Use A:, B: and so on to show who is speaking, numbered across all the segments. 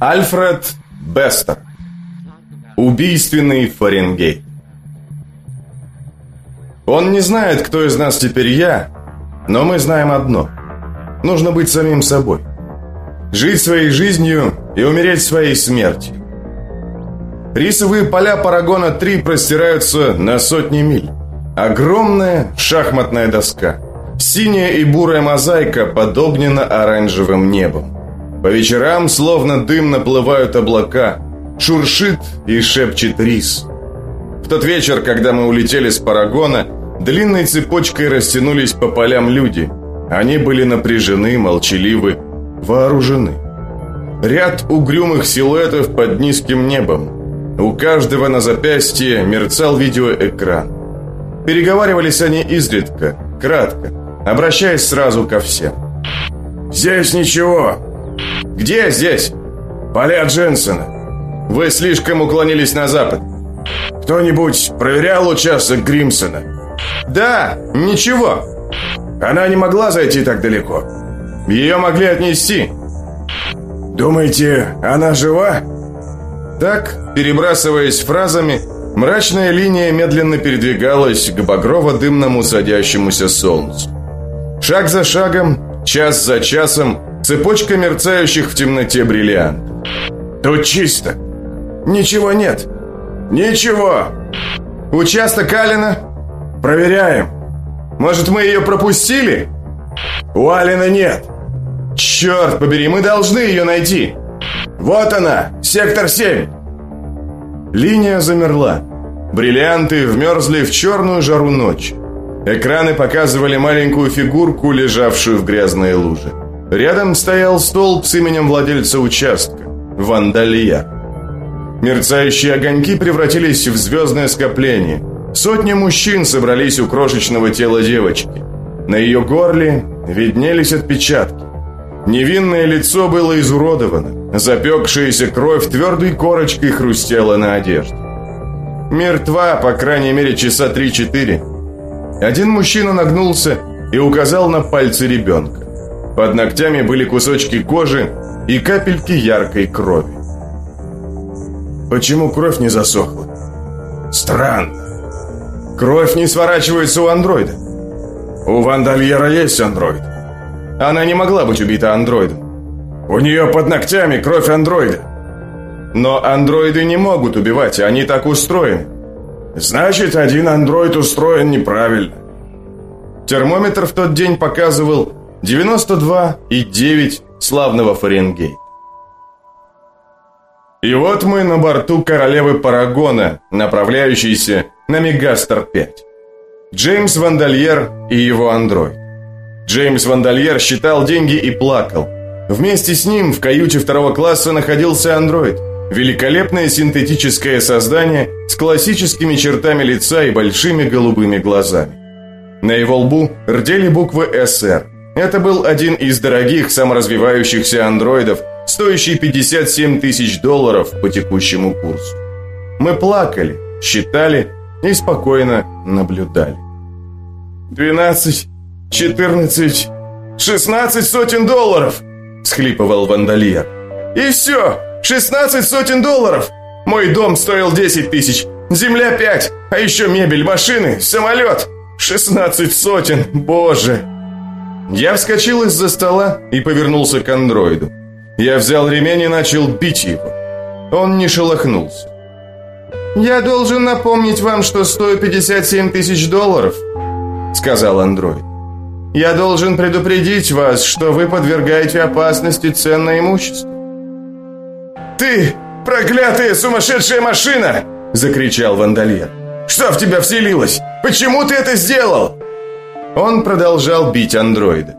A: Альфред Бестер. Убийственный Фаренгейт. Он не знает, кто из нас теперь я, но мы знаем одно. Нужно быть самим собой. Жить своей жизнью и умереть своей смертью. Рисовые поля Парагона-3 простираются на сотни миль. Огромная шахматная доска. Синяя и бурая мозаика под огненно-оранжевым небом. По вечерам словно дым наплывают облака. Шуршит и шепчет рис. В тот вечер, когда мы улетели с Парагона, длинной цепочкой растянулись по полям люди. Они были напряжены, молчаливы, вооружены. Ряд угрюмых силуэтов под низким небом. У каждого на запястье мерцал видеоэкран. Переговаривались они изредка, кратко, обращаясь сразу ко всем.
B: «Здесь ничего».
A: «Где здесь?»
B: «Поля Дженсона».
A: «Вы слишком уклонились на запад».
B: «Кто-нибудь проверял участок Гримсона?»
A: «Да, ничего».
B: «Она не могла зайти так далеко?»
A: «Ее могли отнести».
B: «Думаете, она жива?»
A: Так, перебрасываясь фразами, мрачная линия медленно передвигалась к багрово-дымному садящемуся солнцу. Шаг за шагом, час за часом, цепочка мерцающих в темноте бриллиантов.
B: «Тут чисто. Ничего нет. Ничего.
A: Участок Алина?
B: Проверяем.
A: Может, мы ее пропустили?»
B: «У Алина нет».
A: «Черт побери, мы должны ее найти!»
B: «Вот она! Сектор 7!»
A: Линия замерла. Бриллианты вмерзли в черную жару ночи. Экраны показывали маленькую фигурку, лежавшую в грязной луже. Рядом стоял столб с именем владельца участка – Вандалья. Мерцающие огоньки превратились в звездное скопление. Сотни мужчин собрались у крошечного тела девочки. На ее горле виднелись отпечатки. Невинное лицо было изуродовано. Запекшаяся кровь твердой корочкой хрустела на одежде. Мертва, по крайней мере, часа три-четыре. Один мужчина нагнулся и указал на пальцы ребенка. Под ногтями были кусочки кожи и капельки яркой крови.
B: Почему кровь не засохла? Странно.
A: Кровь не сворачивается у андроида.
B: У Вандальера есть андроид.
A: Она не могла быть убита андроидом.
B: У нее под ногтями кровь андроида.
A: Но андроиды не могут убивать, они так устроены.
B: Значит, один андроид устроен неправильно.
A: Термометр в тот день показывал 92,9 славного Фаренгейт. И вот мы на борту королевы Парагона, направляющейся на Мегастер-5. Джеймс Вандальер и его андроид. Джеймс Вандальер считал деньги и плакал. Вместе с ним в каюте второго класса находился андроид. Великолепное синтетическое создание с классическими чертами лица и большими голубыми глазами. На его лбу рдели буквы «СР». Это был один из дорогих саморазвивающихся андроидов, стоящий 57 тысяч долларов по текущему курсу. Мы плакали, считали и спокойно наблюдали.
B: «Двенадцать, четырнадцать, шестнадцать сотен долларов!» – схлипывал Вандальер. «И все! Шестнадцать сотен долларов! Мой дом стоил десять тысяч, земля пять, а еще мебель, машины, самолет! Шестнадцать сотен, боже!»
A: Я вскочил из-за стола и повернулся к андроиду. Я взял ремень и начал бить его. Он не шелохнулся. «Я должен напомнить вам, что стою 57 тысяч долларов», — сказал андроид. «Я должен предупредить вас, что вы подвергаете опасности ценное имущество».
B: «Ты, проклятая сумасшедшая машина!» — закричал Вандальер. «Что в тебя вселилось? Почему ты это сделал?»
A: Он продолжал бить андроида.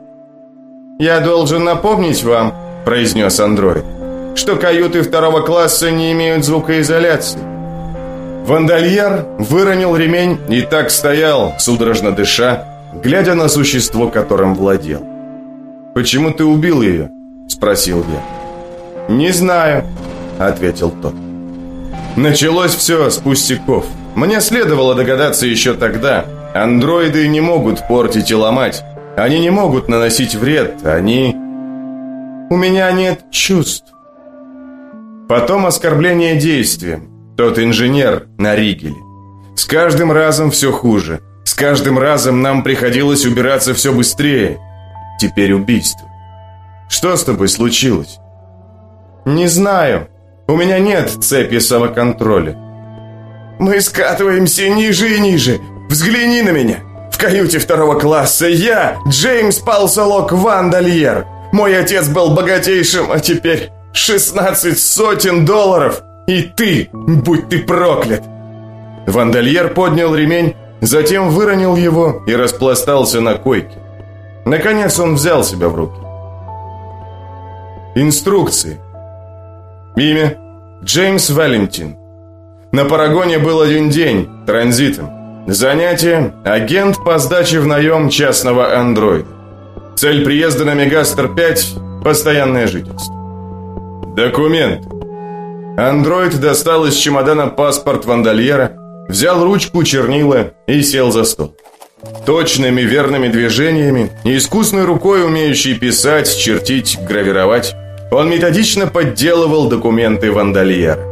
A: «Я должен напомнить вам», – произнес андроид, «что каюты второго класса не имеют звукоизоляции». Вандальер выронил ремень и так стоял, судорожно дыша, глядя на существо, которым владел. «Почему ты убил ее?» – спросил я. «Не знаю», – ответил тот. Началось все с пустяков. Мне следовало догадаться еще тогда – Андроиды не могут портить и ломать. Они не могут наносить вред. Они... У меня нет чувств. Потом оскорбление действием. Тот инженер на Ригеле. С каждым разом все хуже. С каждым разом нам приходилось убираться все быстрее. Теперь убийство. Что с тобой случилось? Не знаю. У меня нет цепи самоконтроля. Мы скатываемся ниже и ниже. Взгляни на меня. В каюте второго класса я, Джеймс Палсалок Вандальер.Ой отец был богатейшим, а теперь 16 сотен долларов. И ты, будь ты проклят. Вандальер поднял ремень, затем выронил его и распластался на койке. Наконец он взял себя в руки. Инструкции. Имя Джеймс Валентин. На Парагоне был один день, транзитом. Занятие – агент по сдаче в наем частного андроида. Цель приезда на Мегастер-5 – постоянное жительство. Документ. Андроид достал из чемодана паспорт вандальера, взял ручку, чернила и сел за стол. Точными верными движениями и искусной рукой, умеющей писать, чертить, гравировать, он методично подделывал документы вандальера.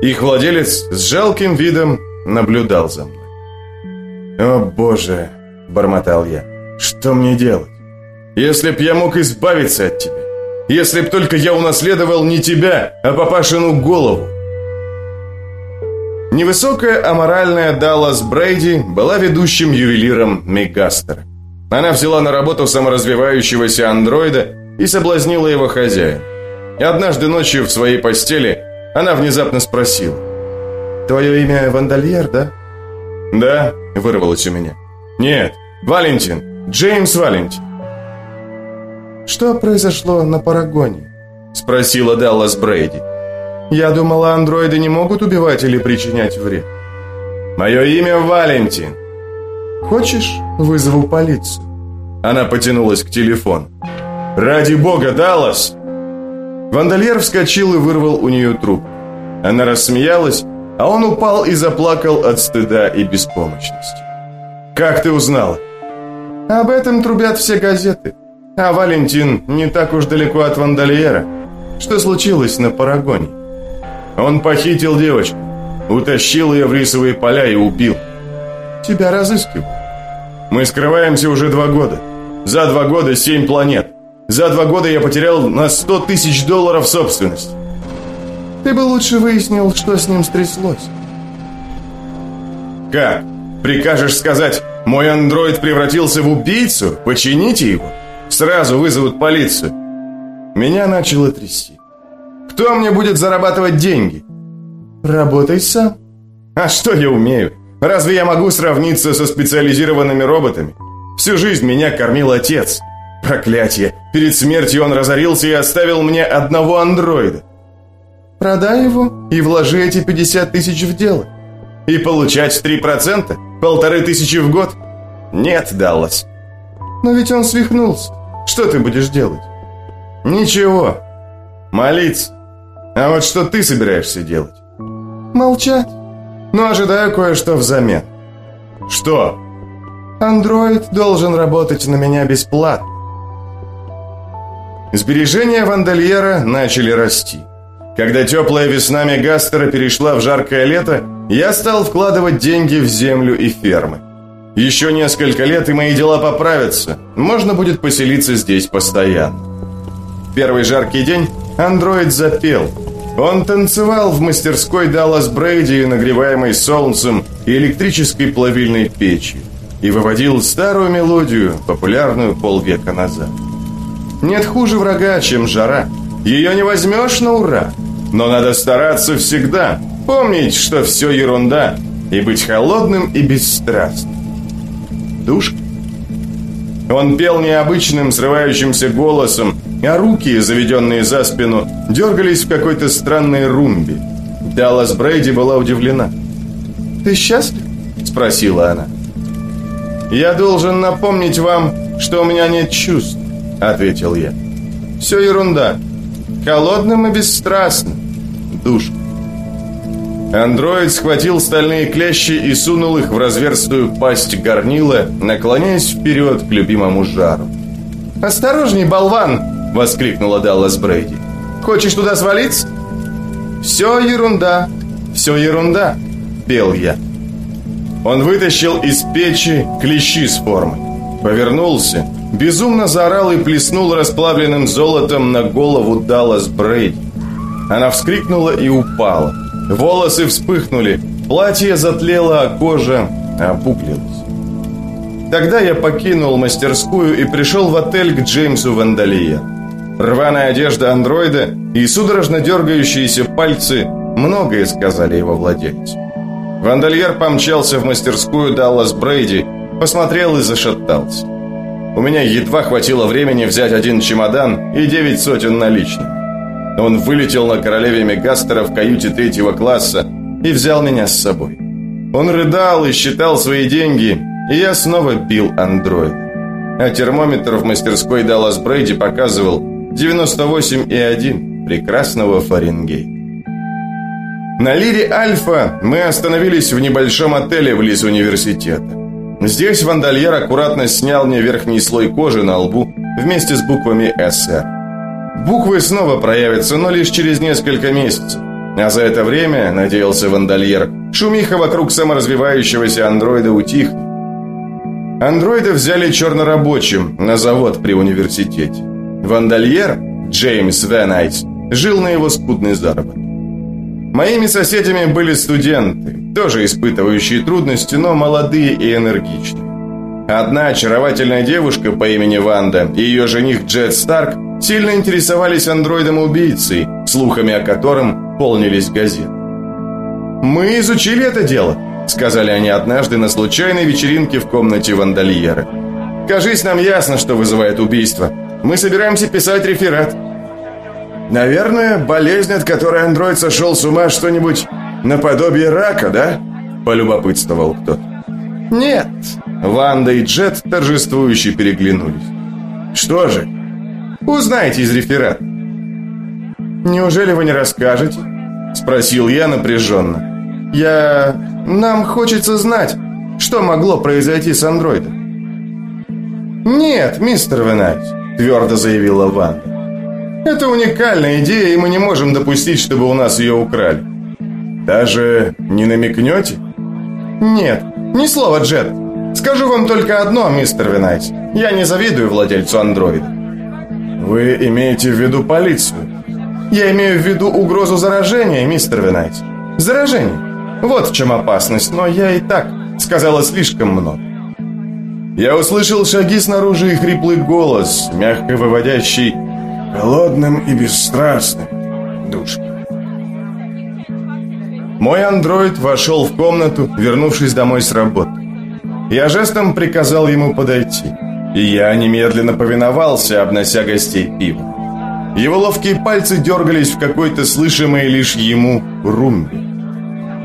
A: Их владелец с жалким видом наблюдал за мной. «О, Боже!» – бормотал я. «Что мне делать? Если б я мог избавиться от тебя, если б только я унаследовал не тебя, а папашину голову!» Невысокая аморальная Даллас Брейди была ведущим ювелиром Мегастера. Она взяла на работу саморазвивающегося андроида и соблазнила его хозяина. Однажды ночью в своей постели она внезапно спросила. «Твое имя Вандальер, да?» «Да», — вырвалось у меня. «Нет, Валентин, Джеймс Валентин». «Что произошло на Парагоне?» — спросила Даллас Брейди. «Я думала, андроиды не могут убивать или причинять вред». «Мое имя Валентин». «Хочешь, вызову полицию?» Она потянулась к телефону. «Ради бога, Даллас!» Вандальер вскочил и вырвал у нее труп. Она рассмеялась, а он упал и заплакал от стыда и беспомощности. «Как ты узнал?» «Об этом трубят все газеты. А Валентин не так уж далеко от Вандальера. Что случилось на Парагоне?» «Он похитил девочку, утащил ее в рисовые поля и убил. Тебя разыскивают. Мы скрываемся уже два года. За два года семь планет. За два года я потерял на 100 тысяч долларов собственность. Ты бы лучше выяснил, что с ним стряслось. Как? Прикажешь сказать, мой андроид превратился в убийцу? Почините его? Сразу вызовут полицию. Меня начало трясти. Кто мне будет зарабатывать деньги? Работай сам. А что я умею? Разве я могу сравниться со специализированными роботами? Всю жизнь меня кормил отец. Проклятие! Перед смертью он разорился и оставил мне одного андроида. Продай его и вложи эти 50 тысяч в дело. И получать 3%? Полторы тысячи в год? Нет, Даллас. Но ведь он свихнулся. Что ты будешь делать? Ничего. Молиться. А вот что ты собираешься делать? Молчать. Но ожидаю кое-что взамен. Что? Андроид должен работать на меня бесплатно. Сбережения Вандальера начали расти. Когда теплая весна Мегастера перешла в жаркое лето, я стал вкладывать деньги в землю и фермы. Еще несколько лет, и мои дела поправятся. Можно будет поселиться здесь постоянно. Первый жаркий день андроид запел. Он танцевал в мастерской Даллас Брейди, нагреваемой солнцем и электрической плавильной печью, и выводил старую мелодию, популярную полвека назад. Нет хуже врага, чем жара. Ее не возьмешь на ура. Но надо стараться всегда. Помнить, что все ерунда. И быть холодным и бесстрастным. Душка. Он пел необычным, срывающимся голосом, а руки, заведенные за спину, дергались в какой-то странной румбе. Даллас Брейди была удивлена. «Ты счастлив?» – спросила она. «Я должен напомнить вам, что у меня нет чувств. — ответил я. «Все ерунда. Холодным и бесстрастным. Душ». Андроид схватил стальные клещи и сунул их в разверстую пасть горнила, наклоняясь вперед к любимому жару. «Осторожней, болван!» — воскликнула Даллас Брейди. «Хочешь туда свалиться?
B: «Все ерунда, все ерунда», — пел я. Он вытащил из печи клещи с формой. Повернулся, безумно заорал и плеснул расплавленным золотом на голову Даллас Брейди. Она вскрикнула и упала. Волосы вспыхнули, платье затлело, а кожа опуклилась. Тогда я покинул мастерскую и пришел в отель к Джеймсу Вандалия. Рваная одежда андроида и судорожно дергающиеся пальцы многое сказали его владельцу. Вандальер помчался в мастерскую Даллас Брейди, посмотрел и зашатался. У меня едва хватило времени взять один чемодан и девять сотен наличных. Он вылетел на королеве Мегастера в каюте третьего класса и взял меня с собой. Он рыдал и считал свои деньги, и я снова бил андроид. А термометр в мастерской Даллас Брейди показывал 98,1 прекрасного Фаренгейта. На Лире Альфа мы остановились в небольшом отеле в близ университета. Здесь вандальер аккуратно снял мне верхний слой кожи на лбу вместе с буквами «СР». Буквы снова проявятся, но лишь через несколько месяцев. А за это время, надеялся вандальер, шумиха вокруг саморазвивающегося андроида утихнет. Андроида взяли чернорабочим на завод при университете. Вандальер, Джеймс Винайс, жил на его скудный заработок. Моими соседями были студенты, тоже испытывающие трудности, но молодые и энергичные. Одна очаровательная девушка по имени Ванда и ее жених Джет Старк сильно интересовались андроидом-убийцей, слухами о котором полнились газеты. «Мы изучили это дело», — сказали они однажды на случайной вечеринке в комнате Вандальера. «Кажись, нам ясно, что вызывает убийство. Мы собираемся писать реферат». «Наверное, болезнь, от которой андроид сошел с ума, что-нибудь наподобие рака, да?» – полюбопытствовал кто-то. «Нет». Ванда и Джет торжествующе переглянулись. «Что же?» «Узнайте из реферата». «Неужели вы не расскажете?» – спросил я напряженно. «Я... Нам хочется знать, что могло произойти с андроидом». «Нет, мистер Винайс», – твердо заявила Ванда. Это уникальная идея, и мы не можем допустить, чтобы у нас ее украли. Даже не намекнете? Нет, ни слова, Джет. Скажу вам только одно, мистер Винайс. Я не завидую владельцу андроида. Вы имеете в виду полицию? Я имею в виду угрозу заражения, мистер Винайс. Заражение. Вот в чем опасность, но я и так сказала слишком много. Я услышал шаги снаружи и хриплый голос, мягко выводящий холодным и бесстрастным, душка. Мой андроид вошел в комнату, вернувшись домой с работы. Я жестом приказал ему подойти, и я немедленно повиновался, обнося гостей пивом. Его ловкие пальцы дергались в какой-то слышимой лишь ему румбе.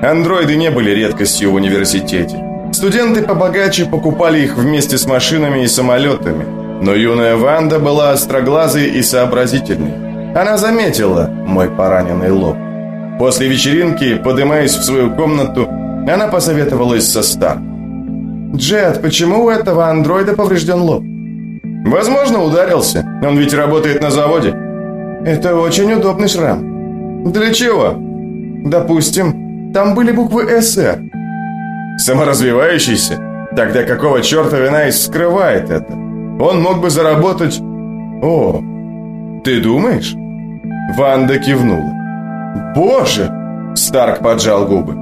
B: Андроиды не были редкостью в университете. Студенты побогаче покупали их вместе с машинами и самолетами – но юная Ванда была остроглазой и сообразительной. Она заметила мой пораненный лоб. После вечеринки, поднимаясь в свою комнату, она посоветовалась со Стар. «Джет, почему у этого андроида поврежден лоб?» «Возможно, ударился. Он ведь работает на заводе». «Это очень удобный шрам». «Для чего?» «Допустим, там были буквы «СР». «Саморазвивающийся? Тогда какого черта Винайс скрывает это?» Он мог бы заработать... О, ты думаешь? Ванда кивнула. Боже! Старк поджал губы.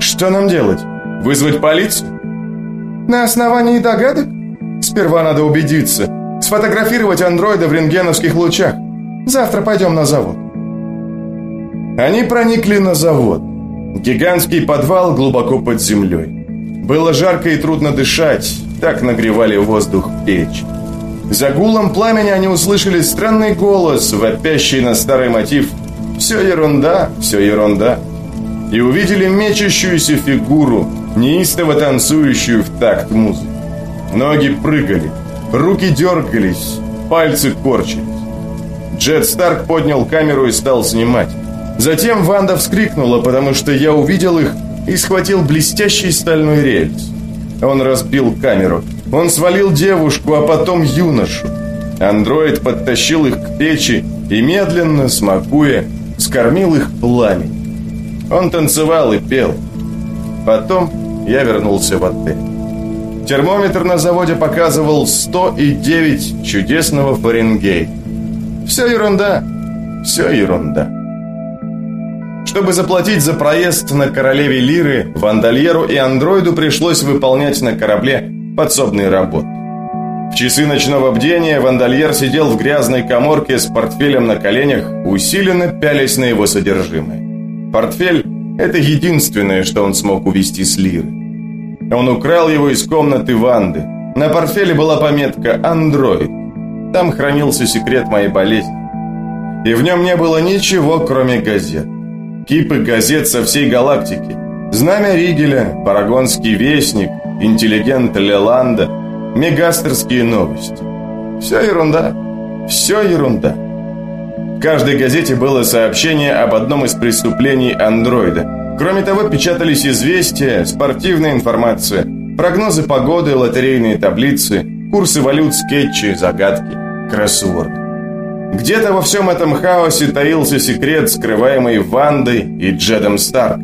B: Что нам делать? Вызвать полицию? На основании догадок? Сперва надо убедиться. Сфотографировать андроида в рентгеновских лучах. Завтра пойдем на завод. Они проникли на завод. Гигантский подвал глубоко под землей. Было жарко и трудно дышать, так нагревали воздух печь. За гулом пламени они услышали странный голос, вопящий на старый мотив «Все ерунда, все ерунда» и увидели мечущуюся фигуру, неистово танцующую в такт музыки. Ноги прыгали, руки дергались, пальцы корчились. Джет Старк поднял камеру и стал снимать. Затем Ванда вскрикнула, потому что я увидел их и схватил блестящий стальной рельс. Он разбил камеру – он свалил девушку, а потом юношу. Андроид подтащил их к печи и, медленно, смакуя,
A: скормил их пламень. Он танцевал и пел. Потом я вернулся в отель. Термометр на заводе показывал 109 чудесного Фаренгейта. Все ерунда, все ерунда. Чтобы заплатить за проезд на королеве Лиры, Вандальеру и андроиду пришлось выполнять на корабле подсобные работы. В часы ночного бдения Вандальер сидел в грязной коморке с портфелем на коленях, усиленно пялясь на его содержимое. Портфель – это единственное, что он смог увезти с Лиры. Он украл его из комнаты Ванды. На портфеле была пометка «Андроид». Там хранился секрет моей болезни. И в нем не было ничего, кроме газет кипы газет со всей галактики. Знамя Ригеля, Парагонский вестник, Интеллигент Леланда, Мегастерские новости. Все ерунда. Все ерунда. В каждой газете было сообщение об одном из преступлений андроида. Кроме того, печатались известия, спортивная информация, прогнозы погоды, лотерейные таблицы, курсы валют, скетчи, загадки, кроссворды. Где-то во всем этом хаосе таился секрет, скрываемый Вандой и Джедом Старк.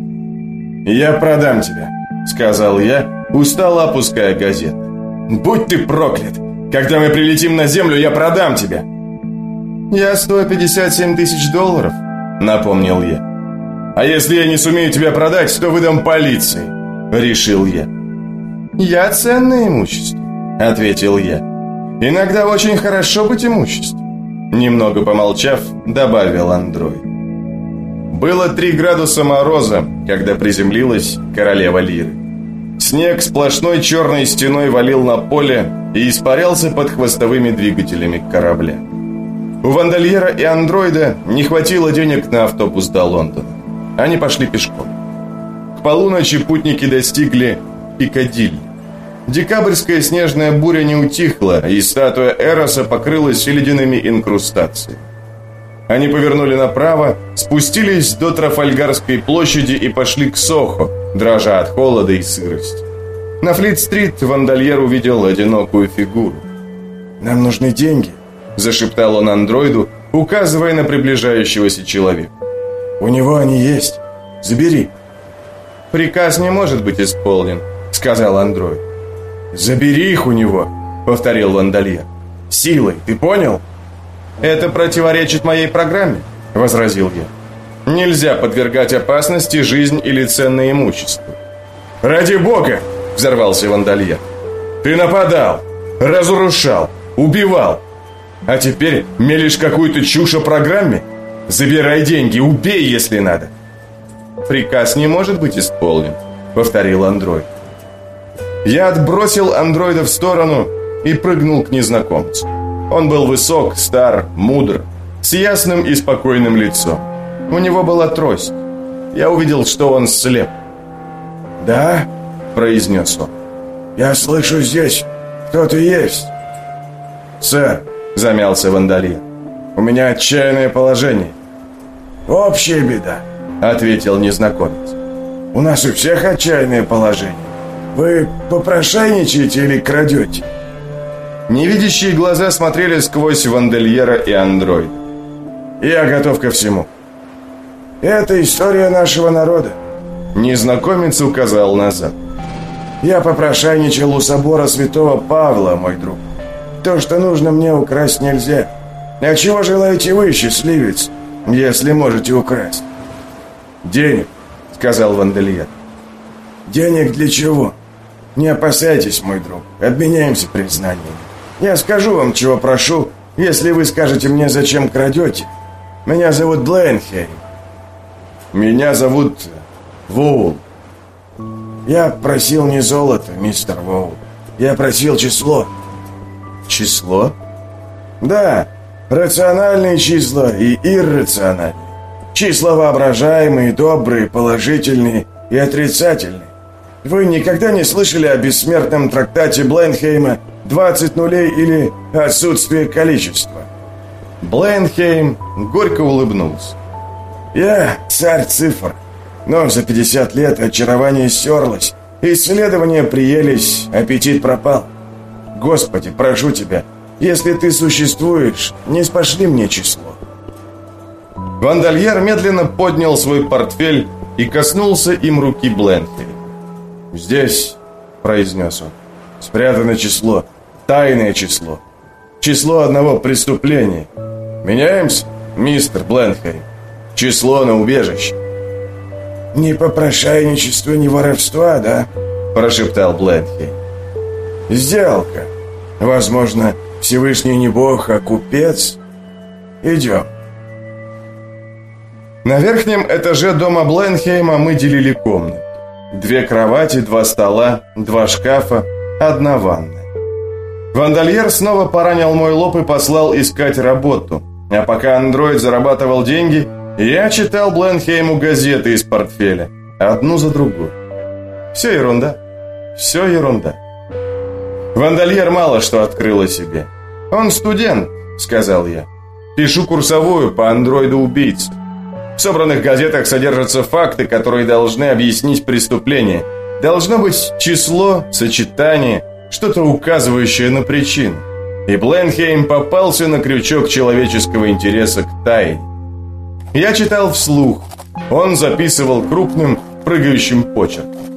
A: «Я продам тебя», — сказал я, устало опуская газеты. «Будь ты проклят! Когда мы прилетим на Землю, я продам тебя!»
B: «Я стою 57 тысяч долларов», — напомнил
A: я. «А если я не сумею тебя продать, то выдам полиции», — решил я.
B: «Я ценное имущество», — ответил я. «Иногда очень хорошо быть имуществом.
A: Немного помолчав, добавил андроид. Было три градуса мороза, когда приземлилась королева Лиры. Снег сплошной черной стеной валил на поле и испарялся под хвостовыми двигателями корабля. У Вандальера и андроида не хватило денег на автобус до Лондона. Они пошли пешком. К полуночи путники достигли Пикадилли. Декабрьская снежная буря не утихла, и статуя Эроса покрылась ледяными инкрустациями. Они повернули направо, спустились до Трафальгарской площади и пошли к Сохо, дрожа от холода и сырости. На Флит-стрит Вандальер увидел одинокую фигуру.
B: «Нам нужны деньги», – зашептал он андроиду, указывая на приближающегося человека. «У него они есть. Забери».
A: «Приказ не может быть исполнен», – сказал андроид.
B: «Забери их у него», — повторил Ландальер. «Силой, ты понял?»
A: «Это противоречит моей программе», — возразил я. «Нельзя подвергать опасности жизнь или ценное имущество».
B: «Ради бога!» — взорвался Вандальер. «Ты нападал, разрушал, убивал. А теперь мелешь какую-то чушь о программе? Забирай деньги, убей, если надо».
A: «Приказ не может быть исполнен», — повторил андроид. Я отбросил андроида в сторону и прыгнул к незнакомцу. Он был высок, стар, мудр, с ясным и спокойным лицом. У него была трость. Я увидел, что он слеп.
B: «Да?» – произнес он. «Я слышу здесь. Кто-то есть».
A: «Сэр», – замялся Вандалин, – «у меня отчаянное положение».
B: «Общая беда», – ответил незнакомец. «У нас у всех отчаянное положение. Вы попрошайничаете или крадете?»
A: Невидящие глаза смотрели сквозь Вандельера и Андроид.
B: «Я готов ко всему». «Это история нашего народа», —
A: незнакомец указал назад.
B: «Я попрошайничал у собора святого Павла, мой друг. То, что нужно мне, украсть нельзя. А чего желаете вы, счастливец, если можете украсть?»
A: «Денег», — сказал Вандельер.
B: «Денег для чего?» Не опасайтесь, мой друг, обменяемся признанием. Я скажу вам, чего прошу, если вы скажете мне, зачем крадете. Меня зовут Блейнхейм.
A: Меня зовут Воул.
B: Я просил не золото, мистер Воул. Я просил число.
A: Число?
B: Да, рациональные числа и иррациональные. Числа воображаемые, добрые, положительные и отрицательные. Вы никогда не слышали о бессмертном трактате Бленхейма «20 нулей» или «Отсутствие количества»?
A: Бленхейм горько улыбнулся.
B: «Я царь цифр, но за 50 лет очарование стерлось, исследования приелись, аппетит пропал. Господи, прошу тебя, если ты существуешь, не спошли мне число». Вандальер медленно поднял свой портфель и коснулся им руки Бленхей. «Здесь», — произнес он, — «спрятано число, тайное число, число одного преступления. Меняемся, мистер Бленхей? Число на убежище».
C: «Ни попрошайничества, ни воровства, да?» – прошептал Бленхей. «Сделка. Возможно, Всевышний не бог, а купец. Идем».
B: На верхнем этаже дома Бленхейма мы делили комнаты. Две кровати, два стола, два шкафа, одна ванная. Вандальер снова поранил мой лоб и послал искать работу. А пока андроид зарабатывал деньги, я читал Бленхейму газеты из портфеля, одну за другой. Все ерунда. Все ерунда. Вандальер мало что открыл о себе. «Он студент», — сказал я. «Пишу курсовую по андроиду-убийце. В собранных газетах содержатся факты, которые должны объяснить преступление. Должно быть число, сочетание, что-то указывающее на причину. И Бленхейм попался на крючок человеческого интереса к тайне. Я читал вслух. Он записывал крупным, прыгающим почерком.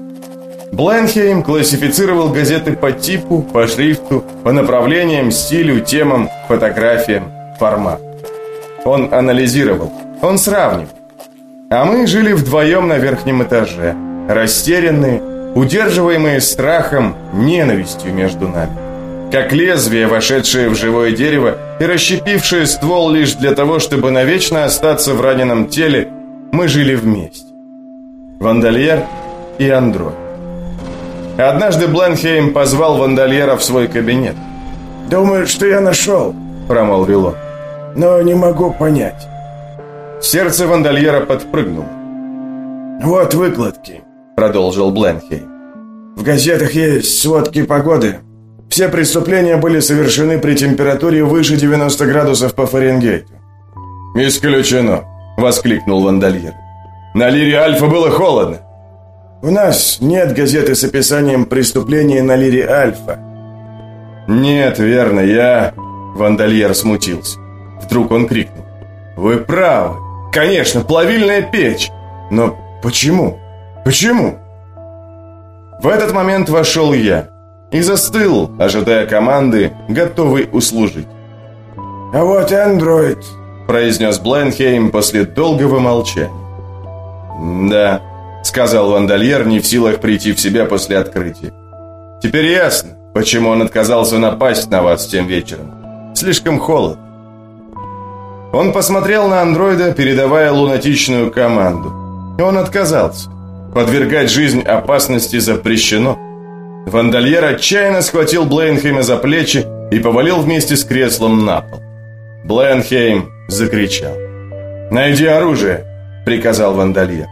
B: Бленхейм классифицировал газеты по типу, по шрифту, по направлениям, стилю, темам, фотографиям, формату. Он анализировал, он сравнивал. А мы жили вдвоем на верхнем этаже, растерянные, удерживаемые страхом, ненавистью между нами. Как лезвие, вошедшее в живое дерево и расщепившее ствол лишь для того, чтобы навечно остаться в раненом теле, мы жили вместе. Вандальер и Андроид. Однажды Бленхейм позвал Вандальера в свой кабинет.
C: «Думаю, что я нашел», — промолвил он. «Но не могу понять».
B: Сердце Вандальера подпрыгнуло.
C: «Вот выкладки», — продолжил Бленхейм. «В газетах есть сводки погоды. Все преступления были совершены при температуре выше 90 градусов по Фаренгейту».
B: «Исключено», — воскликнул Вандальер. «На Лире Альфа было холодно».
C: «У нас нет газеты с описанием преступлений на Лире Альфа».
B: «Нет, верно, я...» Вандальер смутился. Вдруг он крикнул. «Вы правы. Конечно, плавильная печь. Но почему? Почему?» В этот момент вошел я и застыл, ожидая команды, готовый услужить.
C: «А вот и андроид», –
B: произнес Бленхейм после долгого молчания. «Да», – сказал Вандальер, не в силах прийти в себя после открытия. «Теперь ясно, почему он отказался напасть на вас тем вечером. Слишком холодно. Он посмотрел на андроида, передавая лунатичную команду. Он отказался. Подвергать жизнь опасности запрещено. Вандальер отчаянно схватил Бленхейма за плечи и повалил вместе с креслом на пол. Бленхейм закричал. «Найди оружие!» – приказал Вандальер.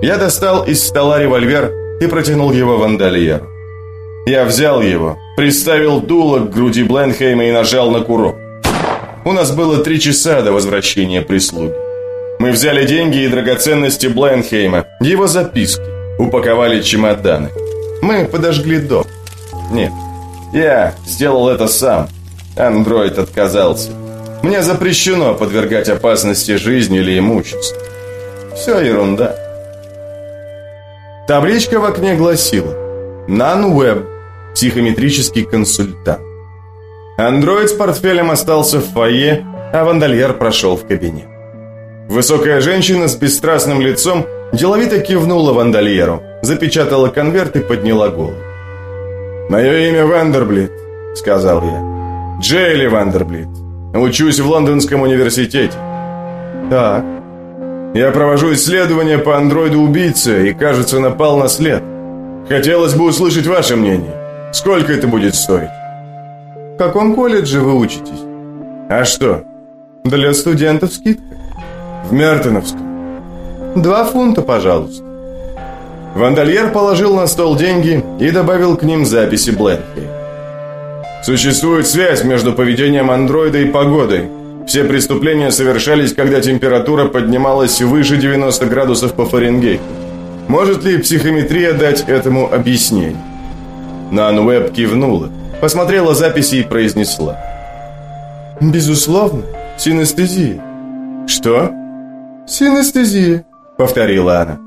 B: Я достал из стола револьвер и протянул его Вандальеру. Я взял его, приставил дуло к груди Бленхейма и нажал на курок. У нас было три часа до возвращения прислуги. Мы взяли деньги и драгоценности Бленхейма, его записки, упаковали чемоданы. Мы подожгли дом. Нет, я сделал это сам. Андроид отказался. Мне запрещено подвергать опасности жизни или имущество. Все ерунда. Табличка в окне гласила «Нан Уэбб. Психометрический консультант». Андроид с портфелем остался в фойе, а вандальер прошел в кабинет. Высокая женщина с бесстрастным лицом деловито кивнула вандальеру, запечатала конверт и подняла голову. «Мое имя Вандерблит», — сказал я. «Джейли Вандерблит. Учусь в Лондонском университете». «Так». «Я провожу исследования по андроиду-убийце и, кажется, напал на след. Хотелось бы услышать ваше мнение. Сколько это будет стоить?» В каком колледже вы учитесь? А что? Для студентов скидка. В Мертоновском. Два фунта, пожалуйста. Вандальер положил на стол деньги и добавил к ним записи Бленки. Существует связь между поведением андроида и погодой. Все преступления совершались, когда температура поднималась выше 90 градусов по Фаренгейту. Может ли психометрия дать этому объяснение? Нанвеб кивнула посмотрела записи и произнесла. «Безусловно, синестезия». «Что?» «Синестезия», — повторила она.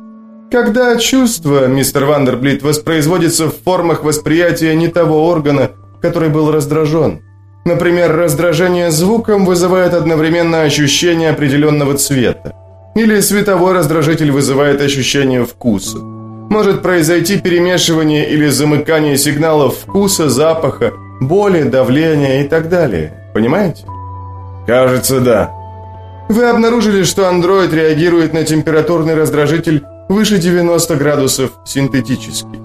B: «Когда чувство, мистер Вандерблит, воспроизводится в формах восприятия не того органа, который был раздражен. Например, раздражение звуком вызывает одновременно ощущение определенного цвета. Или световой раздражитель вызывает ощущение вкуса. Может произойти перемешивание или замыкание сигналов вкуса, запаха, боли, давления и так далее. Понимаете?
C: Кажется, да.
B: Вы обнаружили, что андроид реагирует на температурный раздражитель выше 90 градусов синтетически.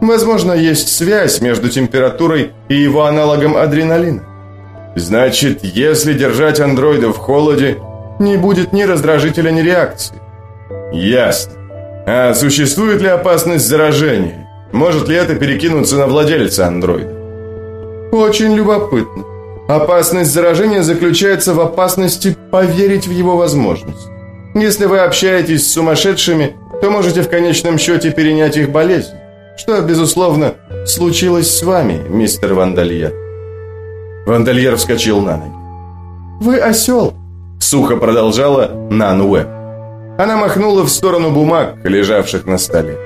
B: Возможно, есть связь между температурой и его аналогом адреналина. Значит, если держать андроида в холоде, не будет ни раздражителя, ни реакции.
C: Ясно. А существует ли опасность заражения? Может ли это перекинуться на владельца андроида?
B: Очень любопытно. Опасность заражения заключается в опасности поверить в его возможность. Если вы общаетесь с сумасшедшими, то можете в конечном счете перенять их болезнь. Что, безусловно, случилось с вами, мистер Вандальер.
C: Вандальер вскочил на ноги.
B: «Вы осел!» Сухо продолжала Нан Уэбб. Она махнула в сторону бумаг, лежавших на столе.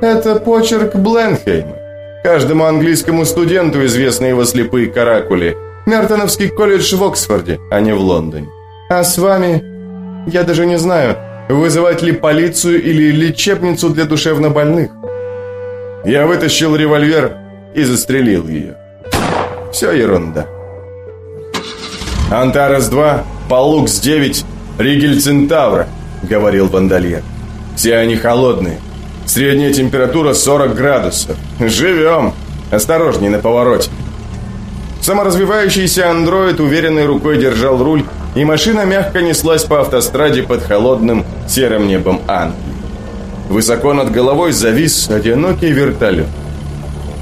B: «Это почерк Бленхейма. Каждому английскому студенту известны его слепые каракули. Мертоновский колледж в Оксфорде, а не в Лондоне. А с вами... Я даже не знаю, вызывать ли полицию или лечебницу для душевнобольных. Я вытащил револьвер и застрелил ее. Все ерунда.
C: «Антарес-2, Палукс-9, Ригель Центавра», — говорил Вандальер. «Все они холодные. Средняя температура 40 градусов. Живем. Осторожней на повороте».
B: Саморазвивающийся андроид уверенной рукой держал руль, и машина мягко неслась по автостраде под холодным серым небом Англии. Высоко над головой завис одинокий вертолет.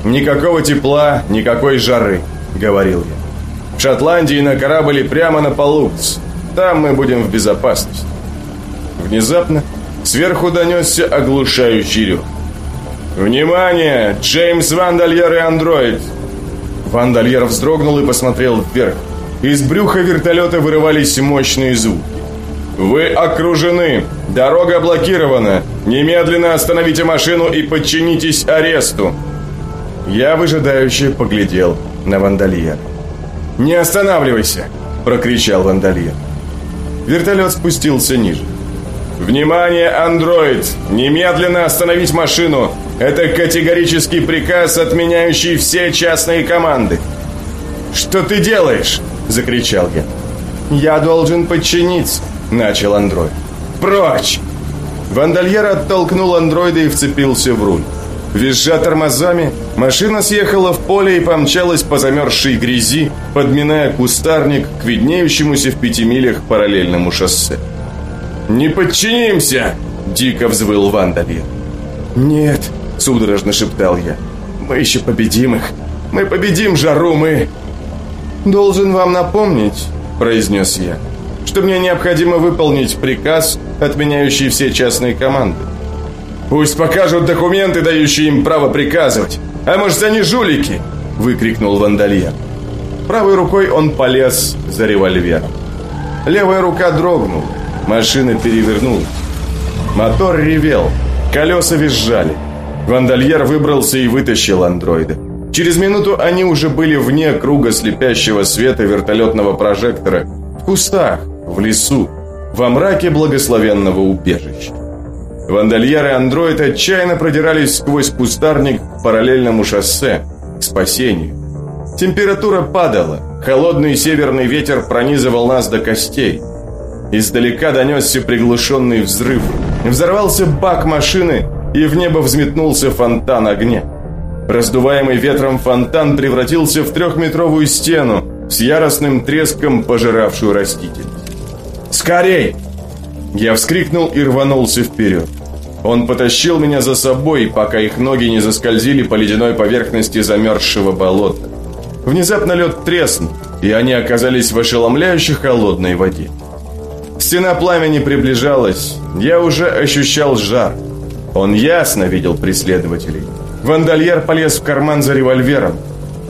B: «Никакого тепла, никакой жары», — говорил я. В Шотландии на корабле прямо на Палукс. Там мы будем в безопасности. Внезапно сверху донесся оглушающий рев. «Внимание! Джеймс Вандальер и андроид!» Вандальер вздрогнул и посмотрел вверх. Из брюха вертолета вырывались мощные звуки. «Вы окружены! Дорога блокирована! Немедленно остановите машину и подчинитесь аресту!» Я выжидающе поглядел на Вандальера. «Не останавливайся!» – прокричал Вандальер. Вертолет спустился ниже. «Внимание, андроид! Немедленно остановить машину! Это категорический приказ, отменяющий все частные команды!» «Что ты делаешь?» – закричал я. «Я должен подчиниться», – начал андроид. «Прочь!» Вандальер оттолкнул андроида и вцепился в руль. Визжа тормозами, машина съехала в поле и помчалась по замерзшей грязи, подминая кустарник к виднеющемуся в пяти милях параллельному шоссе. «Не подчинимся!» – дико взвыл Вандалин. «Нет», – судорожно шептал я, – «мы еще победим их! Мы победим жару, мы...» «Должен вам напомнить», – произнес я, – «что мне необходимо выполнить приказ, отменяющий все частные команды. «Пусть покажут документы, дающие им право приказывать! А может, они жулики?» – выкрикнул Вандальер. Правой рукой он полез за револьвером. Левая рука дрогнула, машина перевернулась. Мотор ревел, колеса визжали. Вандальер выбрался и вытащил андроида. Через минуту они уже были вне круга слепящего света вертолетного прожектора, в кустах, в лесу, во мраке благословенного убежища. Вандальер и андроид отчаянно продирались сквозь кустарник к параллельному шоссе, к спасению. Температура падала, холодный северный ветер пронизывал нас до костей. Издалека донесся приглушенный взрыв. Взорвался бак машины, и в небо взметнулся фонтан огня. Раздуваемый ветром фонтан превратился в трехметровую стену с яростным треском, пожиравшую растительность. «Скорей!» Я вскрикнул и рванулся вперед. Он потащил меня за собой, пока их ноги не заскользили по ледяной поверхности замерзшего болота. Внезапно лед треснул, и они оказались в ошеломляюще холодной воде. Стена пламени приближалась, я уже ощущал жар. Он ясно видел преследователей. Вандальер полез в карман за револьвером.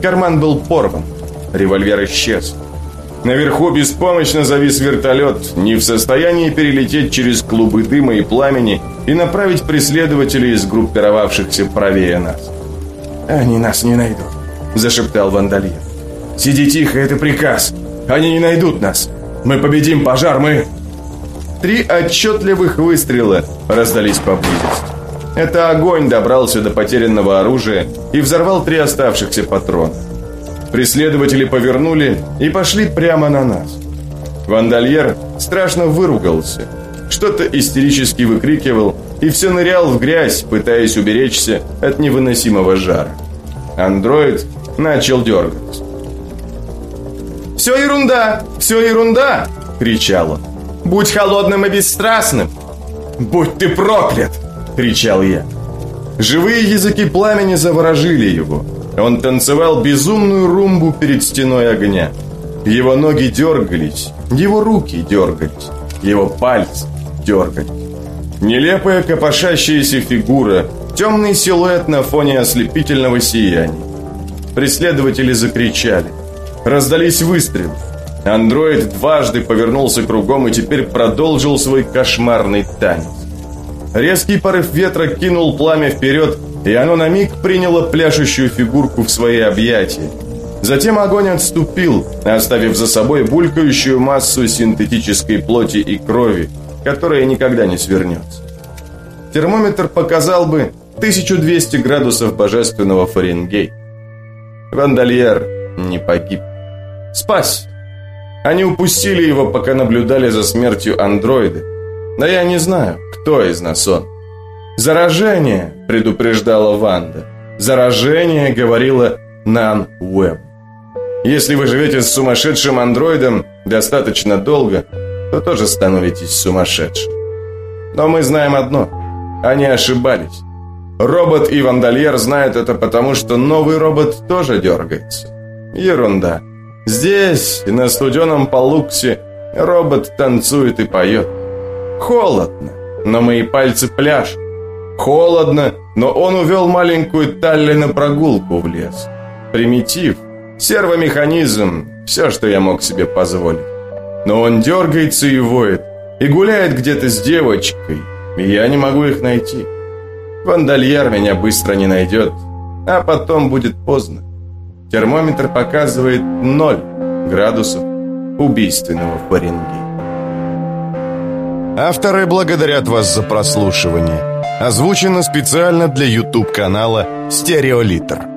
B: Карман был порван. Револьвер исчез. Наверху беспомощно завис вертолет, не в состоянии перелететь через клубы дыма и пламени и направить преследователей, сгруппировавшихся правее нас.
C: «Они нас не найдут», – зашептал Вандальер. «Сиди тихо, это приказ. Они не найдут нас. Мы победим пожар, мы...»
B: Три отчетливых выстрела раздались поблизости. Это огонь добрался до потерянного оружия и взорвал три оставшихся патрона. Преследователи повернули и пошли прямо на нас. Вандальер страшно выругался, что-то истерически выкрикивал и все нырял в грязь, пытаясь уберечься от невыносимого жара. Андроид начал дергаться. «Все ерунда! Все ерунда!» – кричал он. Будь холодным и бесстрастным!» «Будь ты проклят!» — кричал я. Живые языки пламени заворожили его. Он танцевал безумную румбу перед стеной огня. Его ноги дергались, его руки дергались, его пальцы дергались. Нелепая копошащаяся фигура, темный силуэт на фоне ослепительного сияния. Преследователи закричали. Раздались выстрелы. Андроид дважды повернулся кругом и теперь продолжил свой кошмарный танец. Резкий порыв ветра кинул пламя вперед, и оно на миг приняло пляшущую фигурку в свои объятия. Затем огонь отступил, оставив за собой булькающую массу синтетической плоти и крови, которая никогда не свернется. Термометр показал бы 1200 градусов божественного Фаренгейта. Вандальер не погиб. Спас. Они упустили его, пока наблюдали за смертью андроида. Но я не знаю, кто из нас он. «Заражение!» – предупреждала Ванда. «Заражение!» – говорила Нан Уэб. Если вы живете с сумасшедшим андроидом достаточно долго, то тоже становитесь сумасшедшим. Но мы знаем одно – они ошибались. Робот и Вандальер знают это потому, что новый робот тоже дергается. Ерунда. Здесь, на студеном Палуксе, робот танцует и поет. Холодно, но мои пальцы пляж. Холодно, но он увел маленькую Талли на прогулку в лес. Примитив, сервомеханизм, все, что я мог себе позволить. Но он дергается и воет, и гуляет где-то с девочкой, и я не могу их найти. Вандальер меня быстро не найдет, а потом будет поздно. Термометр показывает 0 градусов убийственного Фаренгейта.
A: Авторы благодарят вас за прослушивание. Озвучено специально для YouTube-канала «Стереолитр».